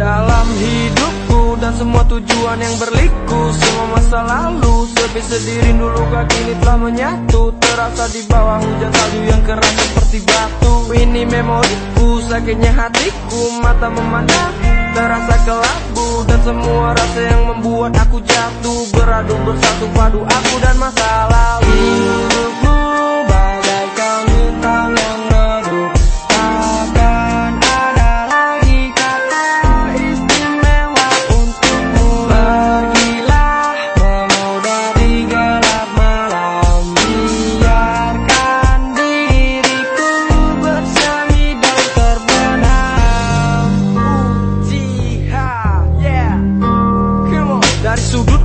Dalam hidupku dan semua tujuan yang berliku Semua masa lalu sepi sendiri dulu kaki ini telah menyatu. Terasa di bawah hujan salju yang keras seperti batu. Ini memoriku sakitnya hatiku mata memandang Terasa kelabu. Dan semua rasa yang membuat aku jatuh Beradu bersatu padu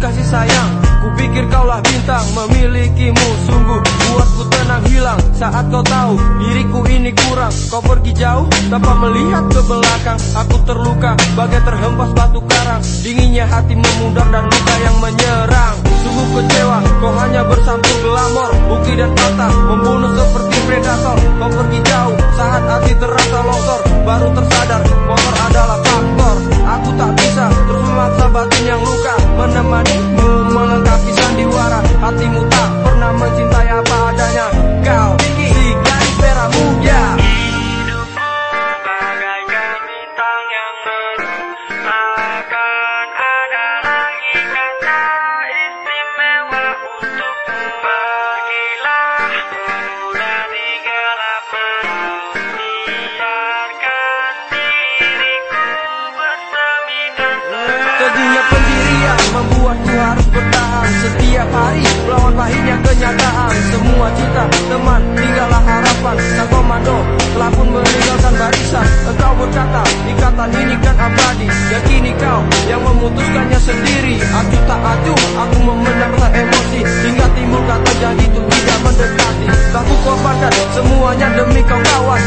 kasih sayang. Ku pikir kaulah bintang Memilikimu. Sungguh Buatku tenang hilang Saat kau tahu Diriku ini kurang. Kau pergi jauh Tanpa melihat ke belakang. Aku terluka Bagai terhempas batu karang. Dinginnya hati memudar Dan luka yang menyerang. Sungguh kecewa Kau hanya bersampul glamor. Buki dan patah Membunuh seperti predator. Kau pergi jauh Saat hati terasa longsor. Baru tersadar Motor adalah faktor. Aku tak bisa Terus memaksa batin yang luka Menemanimu melengkapi sandiwara. Hatimu tak pernah mencintai apa adanya. Kau si gadis merah muda. Hidupmu bagaikan bintang yang Akan ada lagi kata istimewa untukmu di gelap Biarkan diriku bersemi dan harus bertahan Setiap hari melawan pahitnya kenyataan. Semua cita, teman, tinggallah harapan. Sang komando telah pun meninggalkan barisan. Engkau berkata, ikatan ini kan abadi. Dan kini kau yang memutuskannya sendiri. Acuh tak acuh, aku memendam rasa emosi. Hingga timbul kata jadi itu tidak mendekati. Tak korbankan semuanya demi kau kawan